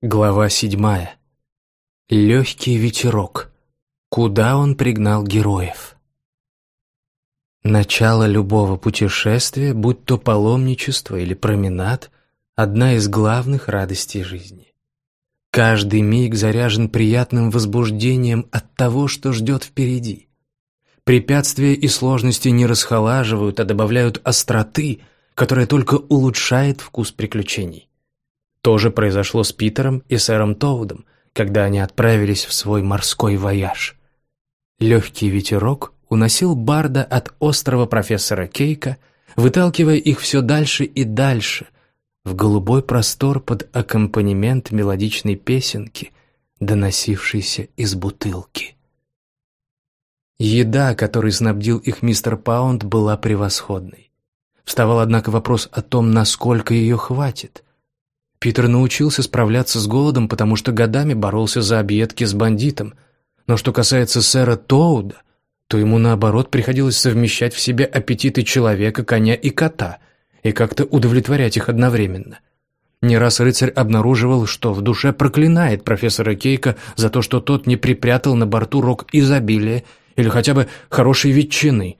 Глава седьмая. Легкий ветерок. Куда он пригнал героев? Начало любого путешествия, будь то паломничество или променад, одна из главных радостей жизни. Каждый миг заряжен приятным возбуждением от того, что ждет впереди. Препятствия и сложности не расхолаживают, а добавляют остроты, которая только улучшает вкус приключений. То же произошло с Питером и сэром Тоудом, когда они отправились в свой морской вояж. Легкий ветерок уносил Барда от острова профессора Кейка, выталкивая их все дальше и дальше, в голубой простор под аккомпанемент мелодичной песенки, доносившейся из бутылки. Еда, которой снабдил их мистер Паунд, была превосходной. Вставал, однако, вопрос о том, насколько ее хватит. Питер научился справляться с голодом, потому что годами боролся за объедки с бандитом. Но что касается сэра Тоуда, то ему, наоборот, приходилось совмещать в себе аппетиты человека, коня и кота и как-то удовлетворять их одновременно. Не раз рыцарь обнаруживал, что в душе проклинает профессора Кейка за то, что тот не припрятал на борту рог изобилия или хотя бы хорошей ветчины.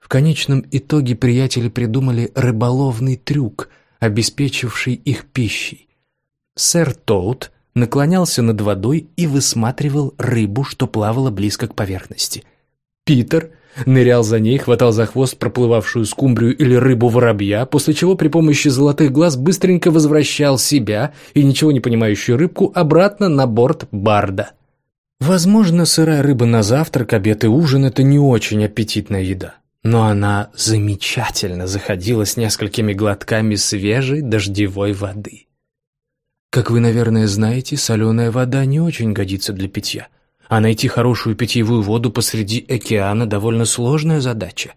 В конечном итоге приятели придумали рыболовный трюк – обеспечивший их пищей. Сэр Тоут наклонялся над водой и высматривал рыбу, что плавала близко к поверхности. Питер нырял за ней, хватал за хвост проплывавшую скумбрию или рыбу-воробья, после чего при помощи золотых глаз быстренько возвращал себя и ничего не понимающую рыбку обратно на борт барда. Возможно, сырая рыба на завтрак, обед и ужин – это не очень аппетитная еда но она замечательно заходила с несколькими глотками свежей дождевой воды. Как вы, наверное, знаете, соленая вода не очень годится для питья, а найти хорошую питьевую воду посреди океана довольно сложная задача.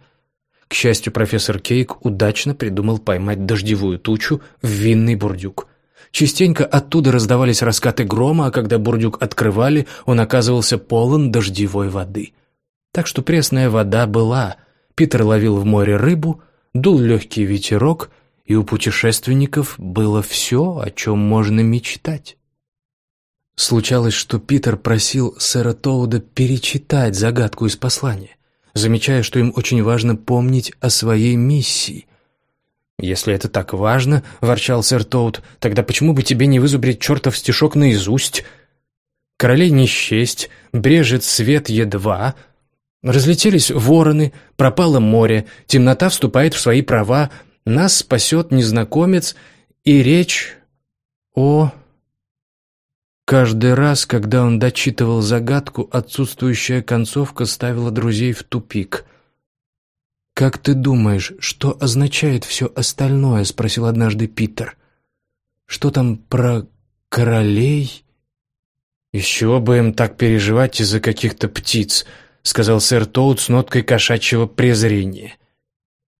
К счастью, профессор Кейк удачно придумал поймать дождевую тучу в винный бурдюк. Частенько оттуда раздавались раскаты грома, а когда бурдюк открывали, он оказывался полон дождевой воды. Так что пресная вода была – Питер ловил в море рыбу, дул легкий ветерок, и у путешественников было все, о чем можно мечтать. Случалось, что Питер просил сэра Тоуда перечитать загадку из послания, замечая, что им очень важно помнить о своей миссии. «Если это так важно, — ворчал сэр Тоуд, — тогда почему бы тебе не вызубрить чертов стишок наизусть? Королей не счесть, брежет свет едва, Разлетелись вороны, пропало море, темнота вступает в свои права, нас спасет незнакомец, и речь о... Каждый раз, когда он дочитывал загадку, отсутствующая концовка ставила друзей в тупик. «Как ты думаешь, что означает все остальное?» — спросил однажды Питер. «Что там про королей?» «Еще бы им так переживать из-за каких-то птиц», сказал сэр Тоут с ноткой кошачьего презрения.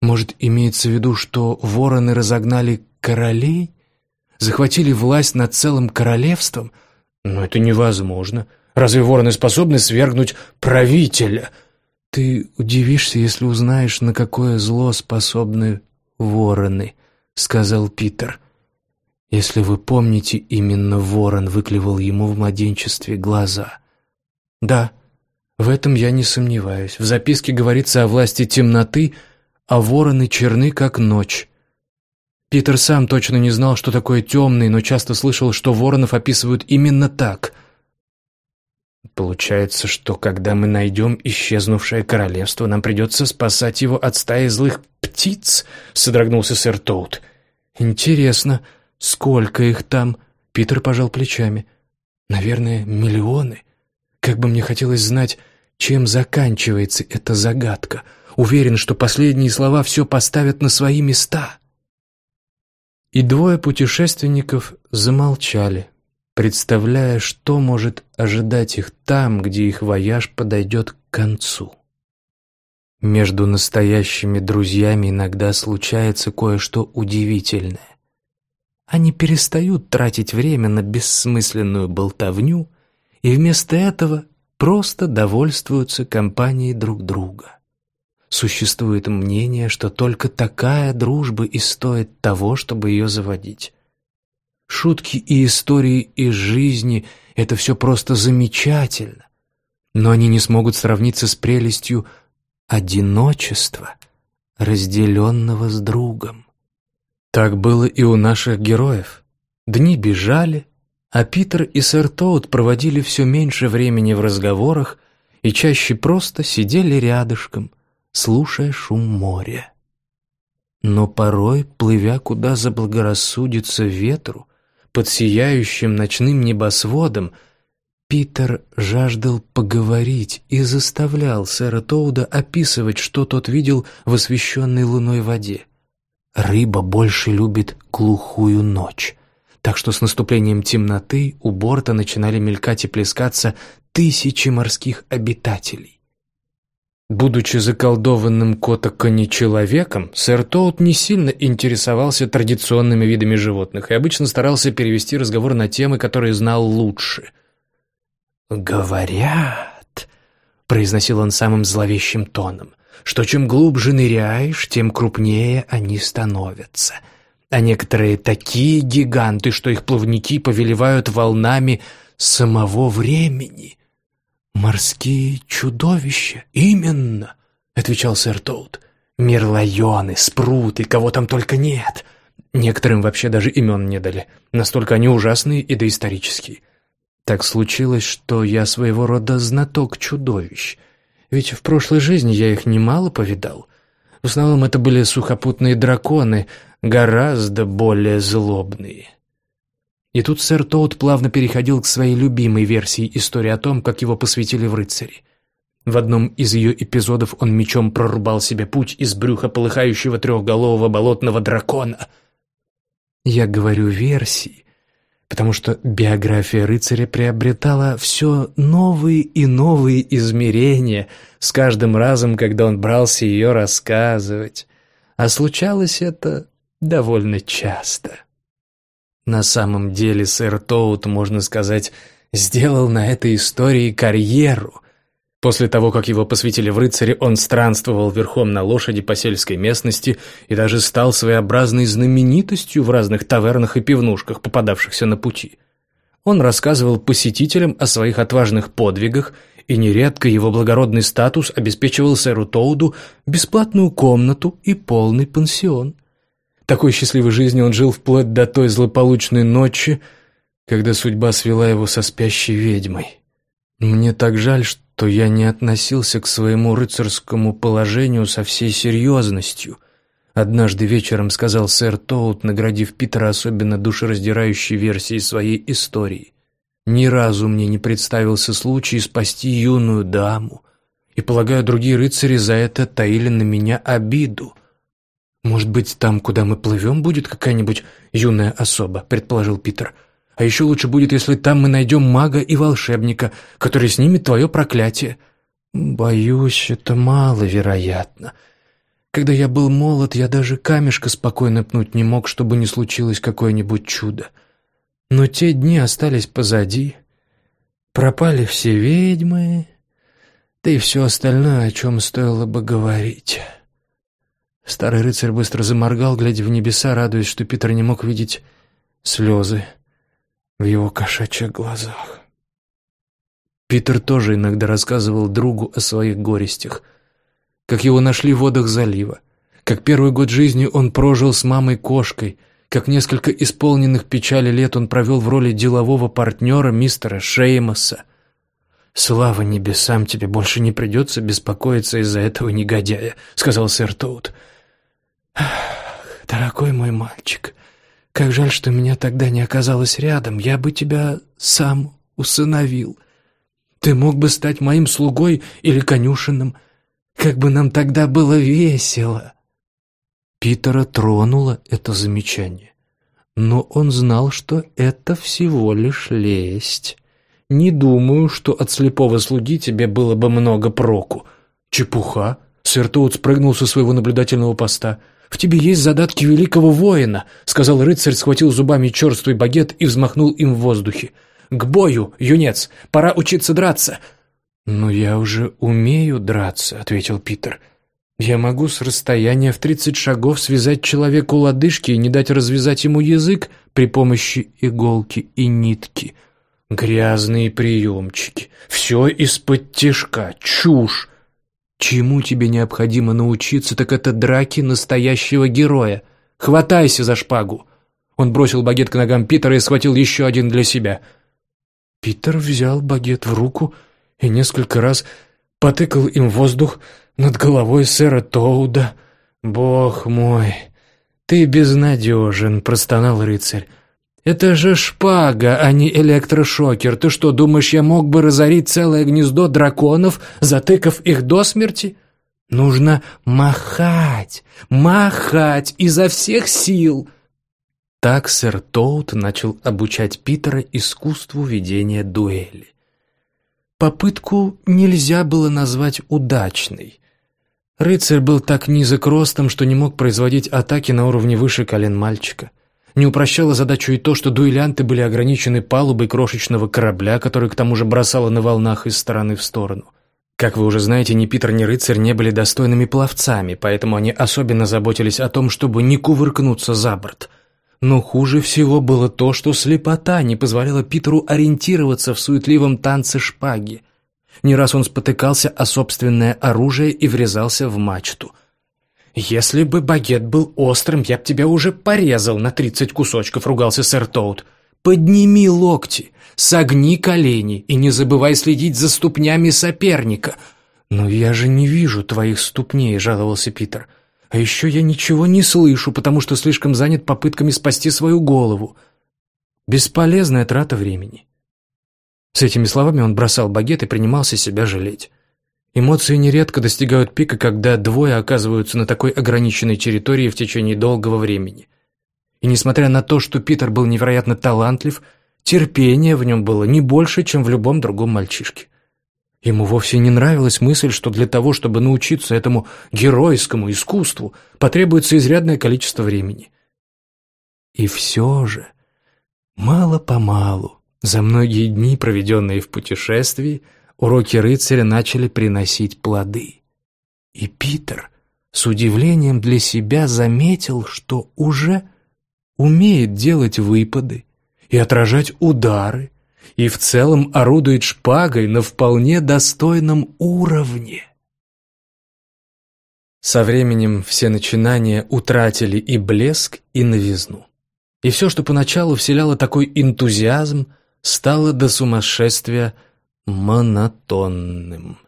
Может, имеется в виду, что вороны разогнали королей? Захватили власть над целым королевством? Но это невозможно. Разве вороны способны свергнуть правителя? Ты удивишься, если узнаешь, на какое зло способны вороны, сказал Питер. Если вы помните, именно ворон выклевал ему в младенчестве глаза. Да, — в этом я не сомневаюсь. В записке говорится о власти темноты, а вороны черны, как ночь. Питер сам точно не знал, что такое темный, но часто слышал, что воронов описывают именно так. Получается, что когда мы найдем исчезнувшее королевство, нам придется спасать его от стаи злых птиц, содрогнулся сэр Тоут. Интересно, сколько их там? Питер пожал плечами. Наверное, миллионы. Как бы мне хотелось знать, чем заканчивается эта загадка. Уверен, что последние слова все поставят на свои места. И двое путешественников замолчали, представляя, что может ожидать их там, где их вояж подойдет к концу. Между настоящими друзьями иногда случается кое-что удивительное. Они перестают тратить время на бессмысленную болтовню и вместо этого просто довольствуются компанией друг друга. Существует мнение, что только такая дружба и стоит того, чтобы ее заводить. Шутки и истории из жизни — это все просто замечательно. Но они не смогут сравниться с прелестью одиночества, разделенного с другом. Так было и у наших героев. Дни бежали, а Питер и сэр Тоут проводили все меньше времени в разговорах и чаще просто сидели рядышком, слушая шум моря. Но порой, плывя куда заблагорассудится ветру, под сияющим ночным небосводом, Питер жаждал поговорить и заставлял сэра Тоуда описывать, что тот видел в освещенной луной воде. Рыба больше любит глухую ночь, так что с наступлением темноты у борта начинали мелькать и плескаться тысячи морских обитателей. Будучи заколдованным котокони человеком, сэр Тоут не сильно интересовался традиционными видами животных и обычно старался перевести разговор на темы, которые знал лучше. «Говорят», — произносил он самым зловещим тоном, «что чем глубже ныряешь, тем крупнее они становятся. А некоторые такие гиганты, что их плавники повелевают волнами самого времени». «Морские чудовища, именно!» — отвечал сэр Тоут. «Мерлайоны, спруты, кого там только нет!» Некоторым вообще даже имен не дали. Настолько они ужасные и доисторические. Так случилось, что я своего рода знаток чудовищ. Ведь в прошлой жизни я их немало повидал. В основном это были сухопутные драконы, гораздо более злобные. И тут сэр Тоут плавно переходил к своей любимой версии истории о том, как его посвятили в рыцари. В одном из ее эпизодов он мечом прорубал себе путь из брюха полыхающего трехголового болотного дракона. Я говорю версии, потому что биография рыцаря приобретала все новые и новые измерения с каждым разом, когда он брался ее рассказывать. А случалось это довольно часто. На самом деле сэр Тоут, можно сказать, сделал на этой истории карьеру. После того, как его посвятили в рыцаре, он странствовал верхом на лошади по сельской местности и даже стал своеобразной знаменитостью в разных тавернах и пивнушках, попадавшихся на пути. Он рассказывал посетителям о своих отважных подвигах, и нередко его благородный статус обеспечивал сэру Тоуду бесплатную комнату и полный пансион – такой счастливой жизни он жил вплоть до той злополучной ночи, когда судьба свела его со спящей ведьмой. Мне так жаль, что я не относился к своему рыцарскому положению со всей серьезностью. Однажды вечером сказал сэр Тоут, наградив Питера особенно душераздирающей версией своей истории. Ни разу мне не представился случай спасти юную даму, и, полагаю, другие рыцари за это таили на меня обиду — «Может быть, там, куда мы плывем, будет какая-нибудь юная особа», — предположил Питер. «А еще лучше будет, если там мы найдем мага и волшебника, который снимет твое проклятие». «Боюсь, это маловероятно. Когда я был молод, я даже камешка спокойно пнуть не мог, чтобы не случилось какое-нибудь чудо. Но те дни остались позади. Пропали все ведьмы, да и все остальное, о чем стоило бы говорить». Старый рыцарь быстро заморгал, глядя в небеса, радуясь, что Питер не мог видеть слезы в его кошачьих глазах. Питер тоже иногда рассказывал другу о своих горестях, как его нашли в водах залива, как первый год жизни он прожил с мамой-кошкой, как несколько исполненных печали лет он провел в роли делового партнера мистера Шеймоса. «Слава небесам, тебе больше не придется беспокоиться из-за этого негодяя», — сказал сэр Тоут. «Дорогой мой мальчик, как жаль, что меня тогда не оказалось рядом. Я бы тебя сам усыновил. Ты мог бы стать моим слугой или конюшенным. Как бы нам тогда было весело!» Питера тронуло это замечание. Но он знал, что это всего лишь лесть. «Не думаю, что от слепого слуги тебе было бы много проку». «Чепуха!» Сэр Тоут спрыгнул со своего наблюдательного поста – «В тебе есть задатки великого воина», — сказал рыцарь, схватил зубами черствый багет и взмахнул им в воздухе. «К бою, юнец! Пора учиться драться!» «Ну, я уже умею драться», — ответил Питер. Я могу с расстояния в тридцать шагов связать человеку лодыжки и не дать развязать ему язык при помощи иголки и нитки. Грязные приемчики. Все из-под тишка. Чушь. Чему тебе необходимо научиться, так это драки настоящего героя. Хватайся за шпагу. Он бросил багет к ногам Питера и схватил еще один для себя. Питер взял багет в руку и несколько раз потыкал им воздух над головой сэра Тоуда. «Бог мой, ты безнадежен», — простонал рыцарь. «Это же шпага, а не электрошокер. Ты что, думаешь, я мог бы разорить целое гнездо драконов, затыкав их до смерти? Нужно махать, махать изо всех сил». Так сэр Тоут начал обучать Питера искусству ведения дуэли. Попытку нельзя было назвать удачной. Рыцарь был так низок ростом, что не мог производить атаки на уровне выше колен мальчика. Не упрощало задачу и то, что дуэлянты были ограничены палубой крошечного корабля, который к тому же бросало на волнах из стороны в сторону. Как вы уже знаете, ни Питер, ни рыцарь не были достойными пловцами, поэтому они особенно заботились о том, чтобы не кувыркнуться за борт. Но хуже всего было то, что слепота не позволяла Питеру ориентироваться в суетливом танце шпаги. Не раз он спотыкался о собственное оружие и врезался в мачту – «Если бы багет был острым, я б тебя уже порезал на тридцать кусочков», — ругался сэр Тоут. «Подними локти, согни колени и не забывай следить за ступнями соперника». «Но я же не вижу твоих ступней», — жаловался Питер. «А еще я ничего не слышу, потому что слишком занят попытками спасти свою голову. Бесполезная трата времени». С этими словами он бросал багет и принимался себя жалеть. Эмоции нередко достигают пика, когда двое оказываются на такой ограниченной территории в течение долгого времени. И несмотря на то, что Питер был невероятно талантлив, терпение в нем было не больше, чем в любом другом мальчишке. Ему вовсе не нравилась мысль, что для того, чтобы научиться этому геройскому искусству, потребуется изрядное количество времени. И все же, мало-помалу, за многие дни, проведенные в путешествии, уроки рыцаря начали приносить плоды. И Питер с удивлением для себя заметил, что уже умеет делать выпады и отражать удары, и в целом орудует шпагой на вполне достойном уровне. Со временем все начинания утратили и блеск, и новизну. И все, что поначалу вселяло такой энтузиазм, стало до сумасшествия монотонным.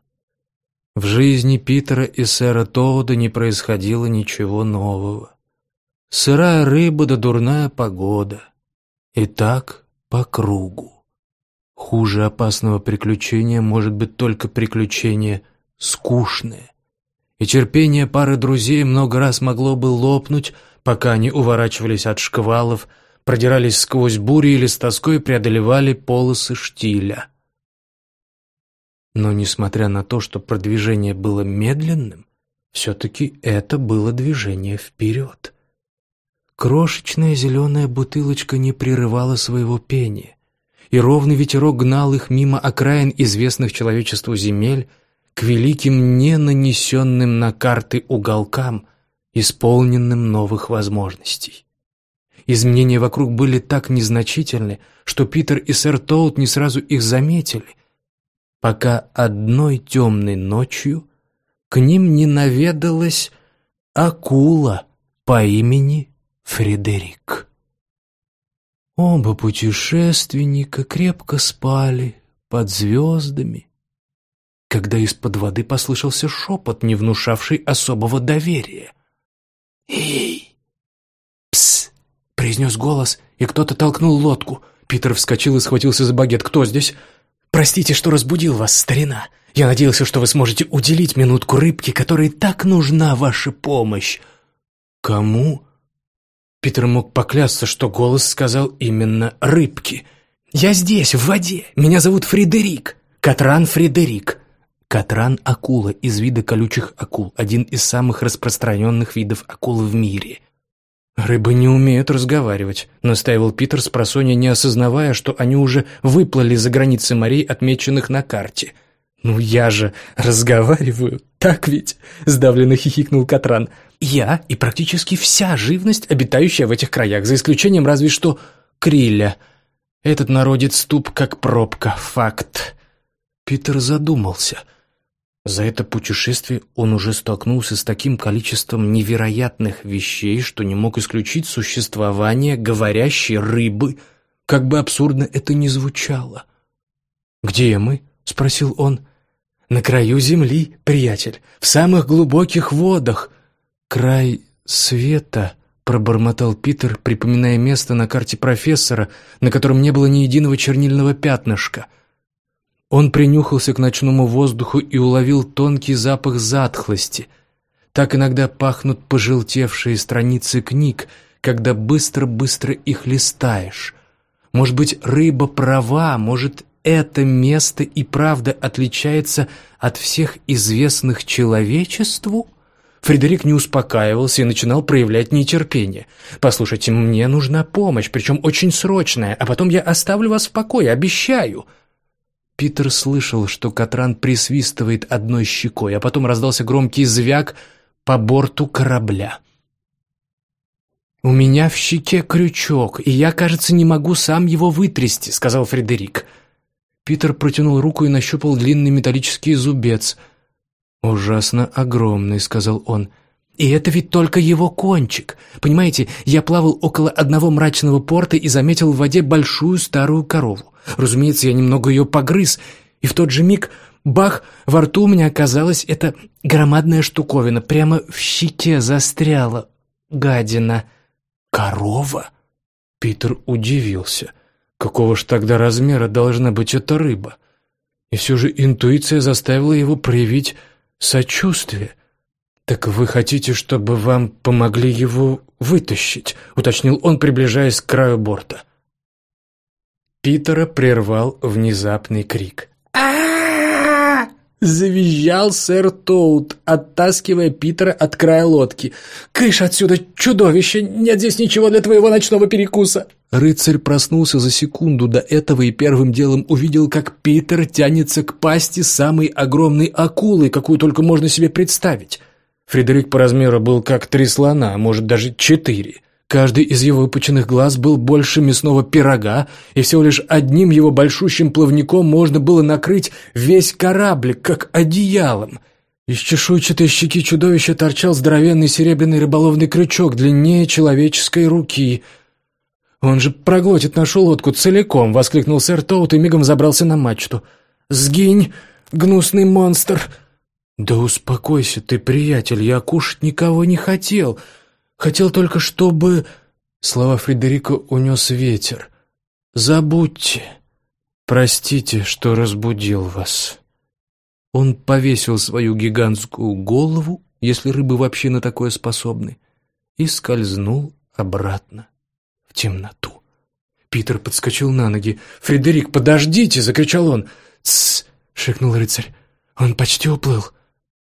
В жизни Питера и сэра Тоуда не происходило ничего нового. Сырая рыба да дурная погода. И так по кругу. Хуже опасного приключения может быть только приключение скучное. И терпение пары друзей много раз могло бы лопнуть, пока они уворачивались от шквалов, продирались сквозь бури или с тоской преодолевали полосы штиля. Но несмотря на то, что продвижение было медленным, все-таки это было движение вперед. Крошечная зеленая бутылочка не прерывала своего пения, и ровный ветерок гнал их мимо окраин известных человечеству земель к великим не нанесенным на карты уголкам, исполненным новых возможностей. Изменения вокруг были так незначительны, что Питер и сэр Тоут не сразу их заметили — пока одной темной ночью к ним не наведалась акула по имени Фредерик. Оба путешественника крепко спали под звездами, когда из-под воды послышался шепот, не внушавший особого доверия. «Эй!» «Пс!» — произнес голос, и кто-то толкнул лодку. Питер вскочил и схватился за багет. «Кто здесь?» Простите, что разбудил вас, старина. Я надеялся, что вы сможете уделить минутку рыбке, которой так нужна ваша помощь. Кому? Питер мог поклясться, что голос сказал именно рыбке. Я здесь, в воде. Меня зовут Фредерик. Катран Фредерик. Катран – акула из вида колючих акул, один из самых распространенных видов акул в мире. «Рыбы не умеют разговаривать», — настаивал Питер с просонья, не осознавая, что они уже выплыли за границы морей, отмеченных на карте. «Ну я же разговариваю, Так ведь?» — сдавленно хихикнул Катран. «Я и практически вся живность, обитающая в этих краях, за исключением разве что Криля. Этот народец туп, как пробка, факт». Питер задумался. За это путешествие он уже столкнулся с таким количеством невероятных вещей, что не мог исключить существование говорящей рыбы, как бы абсурдно это ни звучало. «Где мы?» — спросил он. «На краю земли, приятель, в самых глубоких водах». «Край света», — пробормотал Питер, припоминая место на карте профессора, на котором не было ни единого чернильного пятнышка. Он принюхался к ночному воздуху и уловил тонкий запах затхлости. Так иногда пахнут пожелтевшие страницы книг, когда быстро-быстро их листаешь. Может быть, рыба права, может, это место и правда отличается от всех известных человечеству? Фредерик не успокаивался и начинал проявлять нетерпение. «Послушайте, мне нужна помощь, причем очень срочная, а потом я оставлю вас в покое, обещаю!» Питер слышал, что Катран присвистывает одной щекой, а потом раздался громкий звяк по борту корабля. «У меня в щеке крючок, и я, кажется, не могу сам его вытрясти», — сказал Фредерик. Питер протянул руку и нащупал длинный металлический зубец. «Ужасно огромный», — сказал он. «И это ведь только его кончик. Понимаете, я плавал около одного мрачного порта и заметил в воде большую старую корову. Разумеется, я немного ее погрыз, и в тот же миг, бах, во рту у меня оказалась эта громадная штуковина, прямо в щеке застряла. Гадина. Корова?» Питер удивился. Какого ж тогда размера должна быть эта рыба? И все же интуиция заставила его проявить сочувствие. «Так вы хотите, чтобы вам помогли его вытащить?» — уточнил он, приближаясь к краю борта. Питера прервал внезапный крик. а Завизжал сэр Тоут, оттаскивая Питера от края лодки. «Кыш отсюда, чудовище! Нет здесь ничего для твоего ночного перекуса!» Рыцарь проснулся за секунду до этого и первым делом увидел, как Питер тянется к пасти самой огромной акулы, какую только можно себе представить. Фредерик по размеру был как три слона, а может даже четыре. Каждый из его выпученных глаз был больше мясного пирога, и всего лишь одним его большущим плавником можно было накрыть весь кораблик, как одеялом. Из чешуйчатой щеки чудовища торчал здоровенный серебряный рыболовный крючок длиннее человеческой руки — «Он же проглотит нашу лодку целиком!» — воскликнул сэр Тоут и мигом забрался на мачту. «Сгинь, гнусный монстр!» «Да успокойся ты, приятель, я кушать никого не хотел. Хотел только, чтобы...» Слова Фредерика унес ветер. «Забудьте. Простите, что разбудил вас». Он повесил свою гигантскую голову, если рыбы вообще на такое способны, и скользнул обратно темноту. Питер подскочил на ноги. «Фредерик, подождите!» — закричал он. «Тссс!» — шикнул рыцарь. «Он почти уплыл».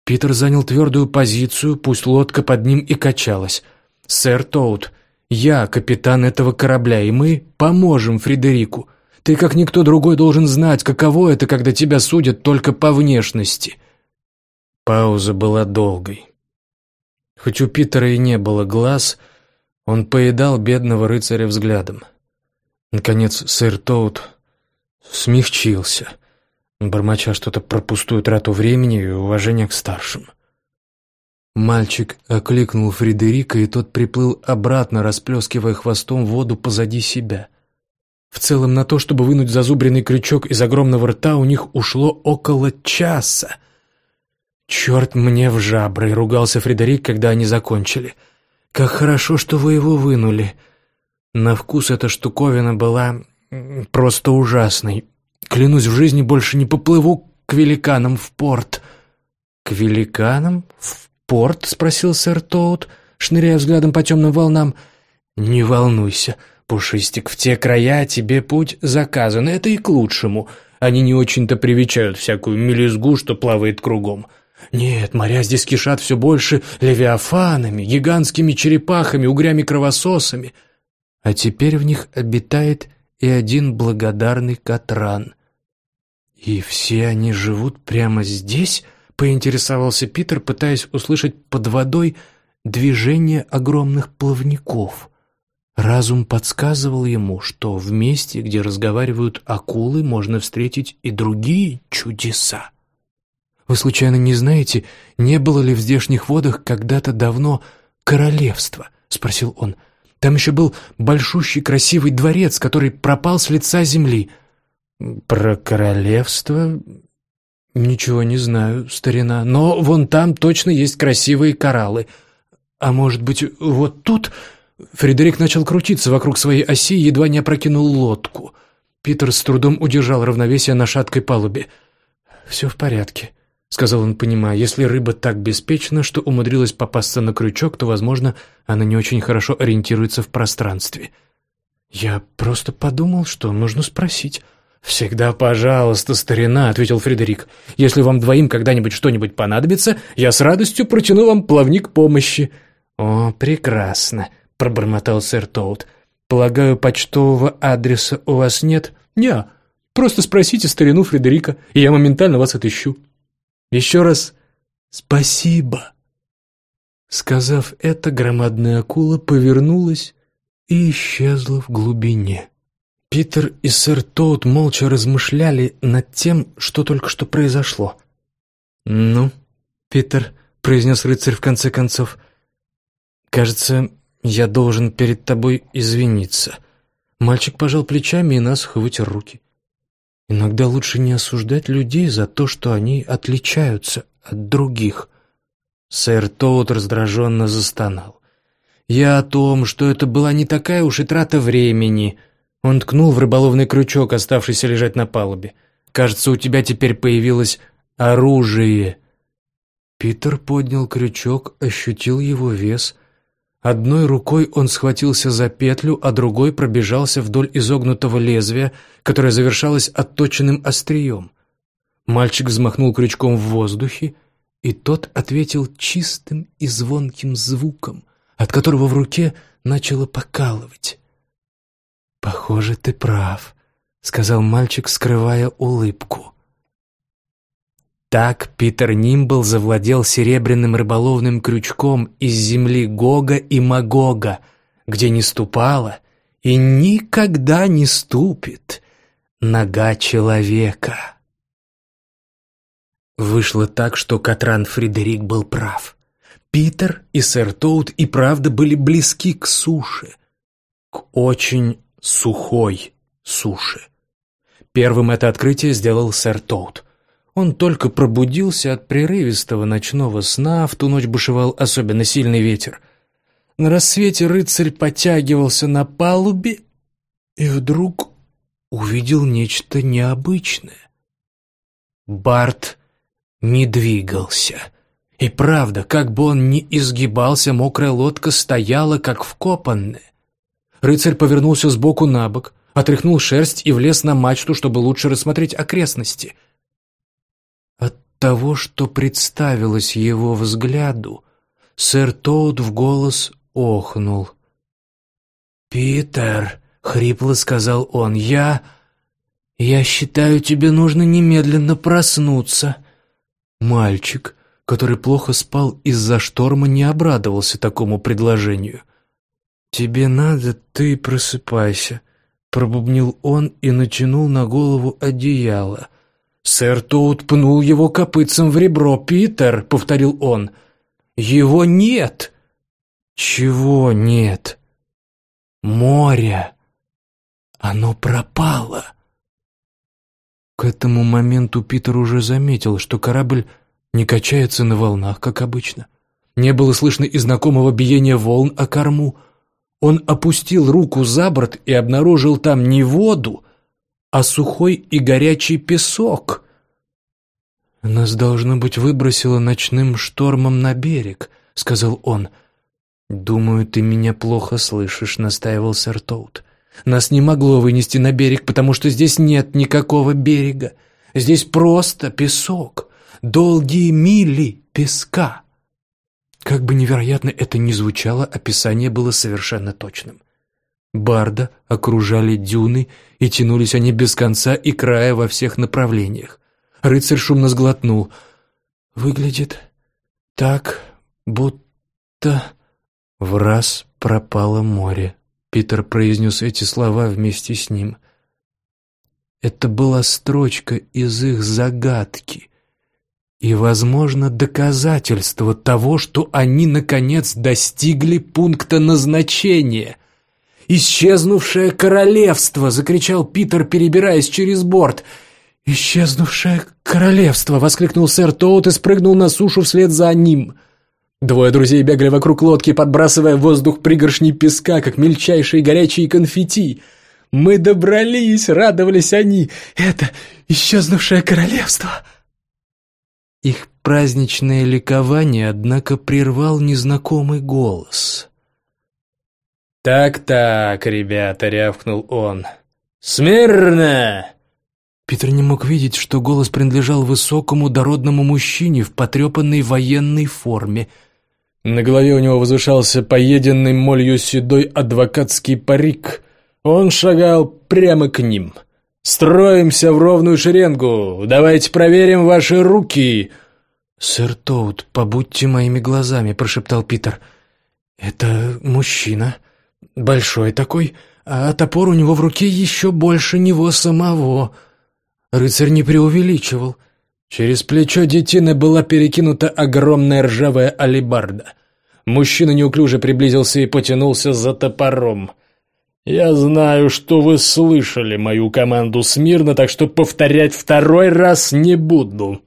Питер занял твердую позицию, пусть лодка под ним и качалась. «Сэр Тоут, я капитан этого корабля, и мы поможем Фредерику. Ты, как никто другой, должен знать, каково это, когда тебя судят только по внешности». Пауза была долгой. Хоть у Питера и не было глаз, — он поедал бедного рыцаря взглядом. Наконец сэр Тоут смягчился, бормоча что-то про пустую трату времени и уважение к старшим. Мальчик окликнул Фредерика, и тот приплыл обратно, расплескивая хвостом воду позади себя. В целом на то, чтобы вынуть зазубренный крючок из огромного рта, у них ушло около часа. «Черт мне в жабры!» — ругался Фредерик, когда они закончили — как хорошо, что вы его вынули. На вкус эта штуковина была просто ужасной. Клянусь, в жизни больше не поплыву к великанам в порт». «К великанам? В порт?» — спросил сэр Тоут, шныряя взглядом по темным волнам. «Не волнуйся, Пушистик, в те края тебе путь заказан, это и к лучшему. Они не очень-то привечают всякую мелюзгу, что плавает кругом». Нет, моря здесь кишат все больше левиафанами, гигантскими черепахами, угрями-кровососами. А теперь в них обитает и один благодарный Катран. «И все они живут прямо здесь?» — поинтересовался Питер, пытаясь услышать под водой движение огромных плавников. Разум подсказывал ему, что в месте, где разговаривают акулы, можно встретить и другие чудеса. Вы случайно не знаете, не было ли в здешних водах когда-то давно королевства? спросил он. Там еще был большущий красивый дворец, который пропал с лица земли. Про королевство ничего не знаю, старина, но вон там точно есть красивые кораллы. А может быть, вот тут Фредерик начал крутиться вокруг своей оси и едва не опрокинул лодку. Питер с трудом удержал равновесие на шаткой палубе. «Все в порядке», — сказал он, понимая. «Если рыба так беспечна, что умудрилась попасться на крючок, то, возможно, она не очень хорошо ориентируется в пространстве». «Я просто подумал, что нужно спросить». «Всегда пожалуйста, старина», — ответил Фредерик. «Если вам двоим когда-нибудь что-нибудь понадобится, я с радостью протяну вам плавник помощи». «О, прекрасно», пробормотал сэр Тоут. «Полагаю, почтового адреса у вас нет?» «Не, просто спросите старину Фредерика, и я моментально вас отыщу». «Еще раз спасибо». Сказав это, громадная акула повернулась и исчезла в глубине. Питер и сэр Тоут молча размышляли над тем, что только что произошло. «Ну, Питер», — произнес рыцарь в конце концов, — «кажется, «Я должен перед тобой извиниться». Мальчик пожал плечами и насухо вытер руки. Иногда лучше не осуждать людей за то, что они отличаются от других. Сэр Тоут раздраженно застонал. «Я о том, что это была не такая уж и трата времени». Он ткнул в рыболовный крючок, оставшийся лежать на палубе. «Кажется, у тебя теперь появилось оружие». Питер поднял крючок, ощутил его вес — Одной рукой он схватился за петлю, а другой пробежался вдоль изогнутого лезвия, которое завершалось отточенным острием. Мальчик взмахнул крючком в воздухе, и тот ответил чистым и звонким звуком, от которого в руке начало покалывать. «Похоже, ты прав», — сказал мальчик, скрывая улыбку. Так Питер Нимбл завладел серебряным рыболовным крючком из земли Гога и Магога, где не ступала и никогда не ступит нога человека. Вышло так, что Катран Фредерик был прав. Питер и сэр Тоут и правда были близки к суше, к очень сухой суше. Первым это открытие сделал сэр Тоут — он только пробудился от прерывистого ночного сна, в ту ночь бушевал особенно сильный ветер. На рассвете рыцарь потягивался на палубе и вдруг увидел нечто необычное. Барт не двигался. И правда, как бы он ни изгибался, мокрая лодка стояла, как вкопанная. Рыцарь повернулся сбоку на бок, отряхнул шерсть и влез на мачту, чтобы лучше рассмотреть окрестности — того, что представилось его взгляду, сэр Тоут в голос охнул. «Питер», — хрипло сказал он, — «я... я считаю, тебе нужно немедленно проснуться». Мальчик, который плохо спал из-за шторма, не обрадовался такому предложению. «Тебе надо, ты просыпайся», — пробубнил он и натянул на голову одеяло. Сэр Тоут пнул его копытцем в ребро. «Питер», — повторил он, — «его нет». «Чего нет?» «Море. Оно пропало». К этому моменту Питер уже заметил, что корабль не качается на волнах, как обычно. Не было слышно и знакомого биения волн о корму. Он опустил руку за борт и обнаружил там не воду, а сухой и горячий песок. «Нас, должно быть, выбросило ночным штормом на берег», — сказал он. «Думаю, ты меня плохо слышишь», — настаивал сэр Тоут. «Нас не могло вынести на берег, потому что здесь нет никакого берега. Здесь просто песок, долгие мили песка». Как бы невероятно это ни звучало, описание было совершенно точным. Барда окружали дюны, и тянулись они без конца и края во всех направлениях. Рыцарь шумно сглотнул. Выглядит так, будто...» В раз пропало море. Питер произнес эти слова вместе с ним. Это была строчка из их загадки и, возможно, доказательство того, что они, наконец, достигли пункта назначения. «Исчезнувшее королевство!» — закричал Питер, перебираясь через борт. «Исчезнувшее королевство!» — воскликнул сэр Тоут и спрыгнул на сушу вслед за ним. Двое друзей бегали вокруг лодки, подбрасывая в воздух пригоршни песка, как мельчайшие горячие конфетти. «Мы добрались!» — радовались они. «Это исчезнувшее королевство!» Их праздничное ликование, однако, прервал незнакомый голос. «Так-так, ребята», — рявкнул он. «Смирно!» Питер не мог видеть, что голос принадлежал высокому дородному мужчине в потрепанной военной форме. На голове у него возвышался поеденный молью седой адвокатский парик. Он шагал прямо к ним — «Строимся в ровную шеренгу! Давайте проверим ваши руки!» «Сэр Тоут, побудьте моими глазами», — прошептал Питер. «Это мужчина. Большой такой, а топор у него в руке еще больше него самого». Рыцарь не преувеличивал. Через плечо детины была перекинута огромная ржавая алебарда. Мужчина неуклюже приблизился и потянулся за топором. «Я знаю, что вы слышали мою команду смирно, так что повторять второй раз не буду».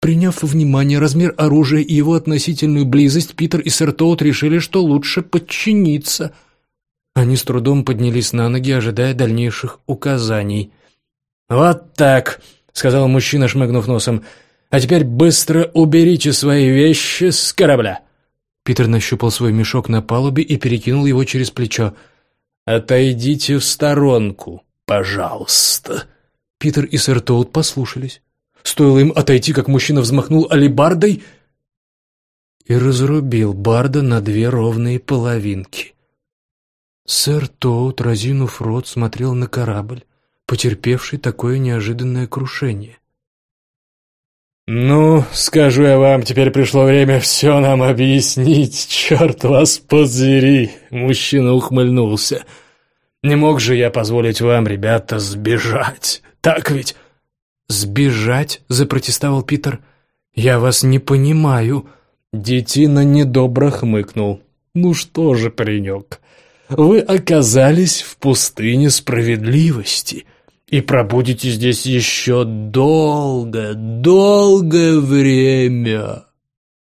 Приняв во внимание размер оружия и его относительную близость, Питер и сэр Тоут решили, что лучше подчиниться. Они с трудом поднялись на ноги, ожидая дальнейших указаний. «Вот так», — сказал мужчина, шмыгнув носом. «А теперь быстро уберите свои вещи с корабля». Питер нащупал свой мешок на палубе и перекинул его через плечо. «Отойдите в сторонку, пожалуйста». Питер и сэр Тоут послушались. Стоило им отойти, как мужчина взмахнул алебардой и разрубил барда на две ровные половинки. Сэр Тоут, разинув рот, смотрел на корабль, потерпевший такое неожиданное крушение. «Ну, скажу я вам, теперь пришло время все нам объяснить, черт вас подзери!» Мужчина ухмыльнулся. «Не мог же я позволить вам, ребята, сбежать, так ведь?» «Сбежать?» — запротестовал Питер. «Я вас не понимаю». Детина недобро хмыкнул. «Ну что же, паренек, вы оказались в пустыне справедливости» и пробудете здесь еще долго, долгое время.